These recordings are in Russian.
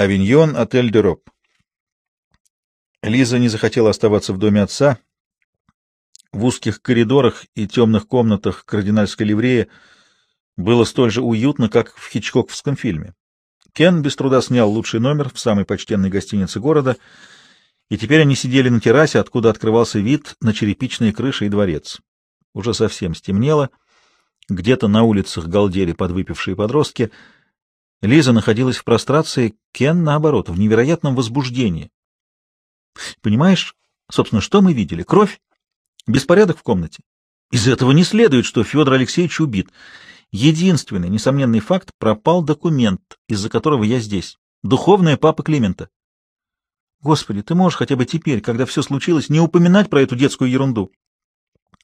Авиньон, отель Дюроп. Лиза не захотела оставаться в доме отца. В узких коридорах и темных комнатах кардинальской ливреи было столь же уютно, как в хичкоковском фильме. Кен без труда снял лучший номер в самой почтенной гостинице города, и теперь они сидели на террасе, откуда открывался вид на черепичные крыши и дворец. Уже совсем стемнело, где-то на улицах галдели подвыпившие подростки. Лиза находилась в прострации, Кен, наоборот, в невероятном возбуждении. Понимаешь, собственно, что мы видели? Кровь? Беспорядок в комнате? Из этого не следует, что Федор Алексеевич убит. Единственный несомненный факт — пропал документ, из-за которого я здесь. Духовная папа Климента. Господи, ты можешь хотя бы теперь, когда все случилось, не упоминать про эту детскую ерунду?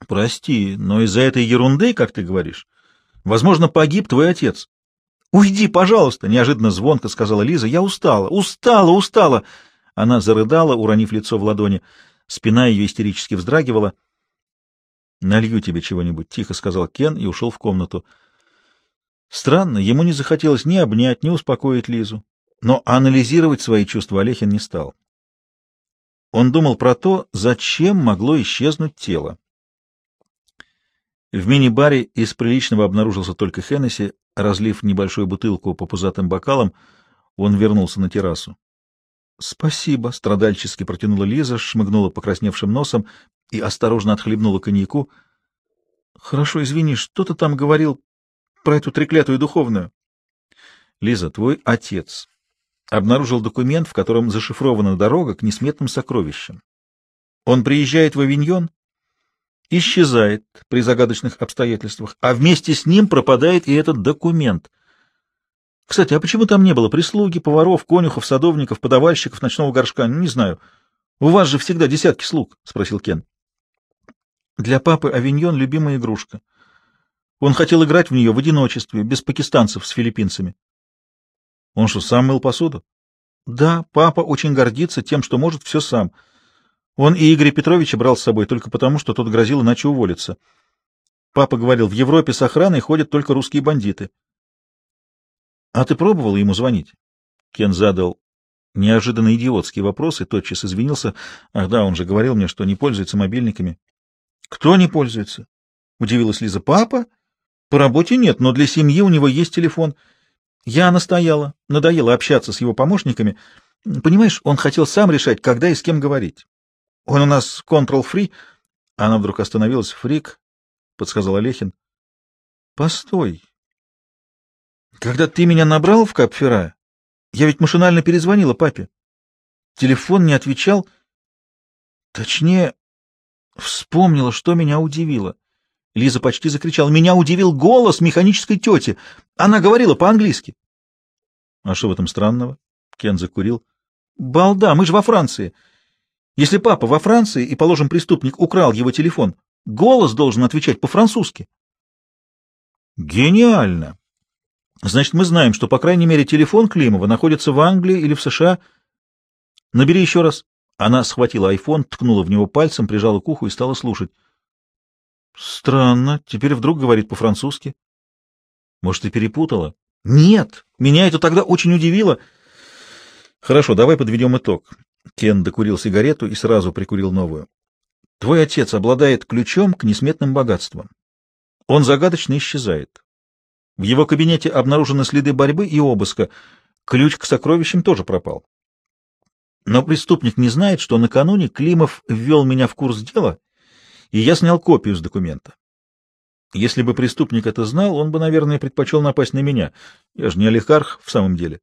Прости, но из-за этой ерунды, как ты говоришь, возможно, погиб твой отец. Уйди, пожалуйста, неожиданно звонко сказала Лиза. Я устала, устала, устала. Она зарыдала, уронив лицо в ладони. Спина ее истерически вздрагивала. «Налью тебе чего-нибудь», — тихо сказал Кен и ушел в комнату. Странно, ему не захотелось ни обнять, ни успокоить Лизу. Но анализировать свои чувства Олехин не стал. Он думал про то, зачем могло исчезнуть тело. В мини-баре из приличного обнаружился только Хеннесси. Разлив небольшую бутылку по пузатым бокалам, он вернулся на террасу. — Спасибо, — страдальчески протянула Лиза, шмыгнула покрасневшим носом и осторожно отхлебнула коньяку. — Хорошо, извини, что ты там говорил про эту треклятую духовную? — Лиза, твой отец обнаружил документ, в котором зашифрована дорога к несметным сокровищам. Он приезжает в Авиньон, исчезает при загадочных обстоятельствах, а вместе с ним пропадает и этот документ — кстати, а почему там не было прислуги, поваров, конюхов, садовников, подавальщиков, ночного горшка? Не знаю. У вас же всегда десятки слуг, — спросил Кен. Для папы авиньон — любимая игрушка. Он хотел играть в нее в одиночестве, без пакистанцев с филиппинцами. Он что, сам мыл посуду? Да, папа очень гордится тем, что может все сам. Он и Игоря Петровича брал с собой только потому, что тот грозил иначе уволиться. Папа говорил, в Европе с охраной ходят только русские бандиты. А ты пробовал ему звонить? Кен задал неожиданно вопрос и тотчас извинился. Ах да, он же говорил мне, что не пользуется мобильниками. Кто не пользуется? Удивилась Лиза. Папа? По работе нет, но для семьи у него есть телефон. Я настояла, надоело общаться с его помощниками. Понимаешь, он хотел сам решать, когда и с кем говорить. Он у нас control-free. Она вдруг остановилась. Фрик, — подсказал Олехин. — Постой, когда ты меня набрал в Капфера, я ведь машинально перезвонила папе. Телефон не отвечал. Точнее, вспомнила, что меня удивило. Лиза почти закричала. Меня удивил голос механической тети. Она говорила по-английски. — А что в этом странного? Кен закурил. — Балда, мы же во Франции. Если папа во Франции, и, положим, преступник украл его телефон, голос должен отвечать по-французски. — Гениально! Значит, мы знаем, что, по крайней мере, телефон Климова находится в Англии или в США. Набери еще раз. Она схватила айфон, ткнула в него пальцем, прижала к уху и стала слушать. Странно. Теперь вдруг говорит по-французски. Может, ты перепутала? Нет. Меня это тогда очень удивило. Хорошо, давай подведем итог. Кен докурил сигарету и сразу прикурил новую. Твой отец обладает ключом к несметным богатствам. Он загадочно исчезает. В его кабинете обнаружены следы борьбы и обыска. Ключ к сокровищам тоже пропал. Но преступник не знает, что накануне Климов ввел меня в курс дела, и я снял копию с документа. Если бы преступник это знал, он бы, наверное, предпочел напасть на меня. Я же не олигарх в самом деле.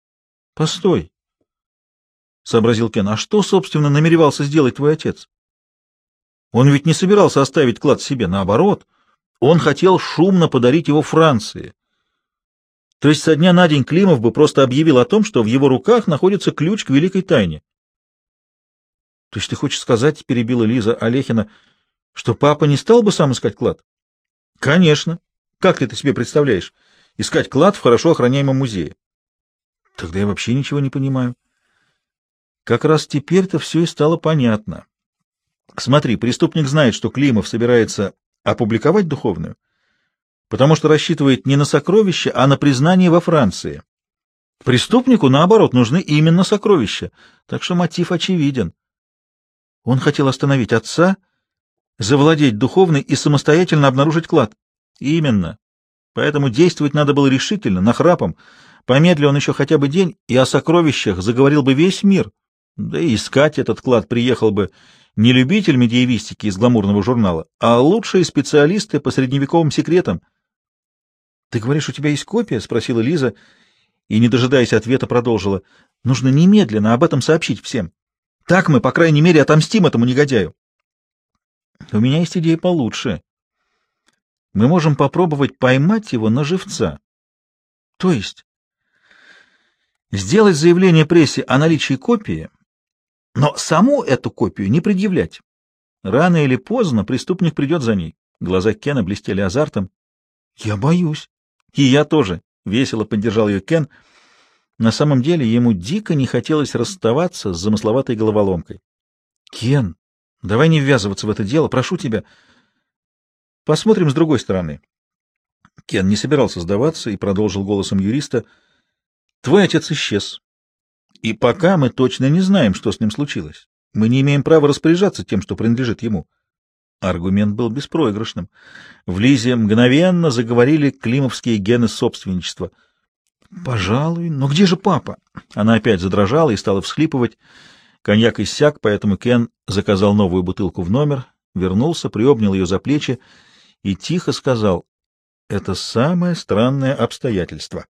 — Постой, — сообразил Кен, — а что, собственно, намеревался сделать твой отец? Он ведь не собирался оставить клад себе, наоборот — он хотел шумно подарить его Франции. То есть со дня на день Климов бы просто объявил о том, что в его руках находится ключ к великой тайне. — То есть ты хочешь сказать, — перебила Лиза Олехина, — что папа не стал бы сам искать клад? — Конечно. Как ты это себе представляешь? Искать клад в хорошо охраняемом музее. — Тогда я вообще ничего не понимаю. Как раз теперь-то все и стало понятно. Смотри, преступник знает, что Климов собирается опубликовать духовную, потому что рассчитывает не на сокровище, а на признание во Франции. Преступнику, наоборот, нужны именно сокровища, так что мотив очевиден. Он хотел остановить отца, завладеть духовной и самостоятельно обнаружить клад. Именно. Поэтому действовать надо было решительно, нахрапом. Помедли он еще хотя бы день, и о сокровищах заговорил бы весь мир. Да и искать этот клад приехал бы не любитель медиевистики из гламурного журнала, а лучшие специалисты по средневековым секретам. — Ты говоришь, у тебя есть копия? — спросила Лиза, и, не дожидаясь ответа, продолжила. — Нужно немедленно об этом сообщить всем. Так мы, по крайней мере, отомстим этому негодяю. — У меня есть идея получше. Мы можем попробовать поймать его на живца. — То есть? — Сделать заявление прессе о наличии копии — но саму эту копию не предъявлять. Рано или поздно преступник придет за ней. Глаза Кена блестели азартом. — Я боюсь. — И я тоже, — весело поддержал ее Кен. На самом деле ему дико не хотелось расставаться с замысловатой головоломкой. — Кен, давай не ввязываться в это дело, прошу тебя. Посмотрим с другой стороны. Кен не собирался сдаваться и продолжил голосом юриста. — Твой отец исчез. И пока мы точно не знаем, что с ним случилось. Мы не имеем права распоряжаться тем, что принадлежит ему. Аргумент был беспроигрышным. В Лизе мгновенно заговорили климовские гены собственничества. «Пожалуй, но где же папа?» Она опять задрожала и стала всхлипывать. Коньяк иссяк, поэтому Кен заказал новую бутылку в номер, вернулся, приобнял ее за плечи и тихо сказал, «Это самое странное обстоятельство».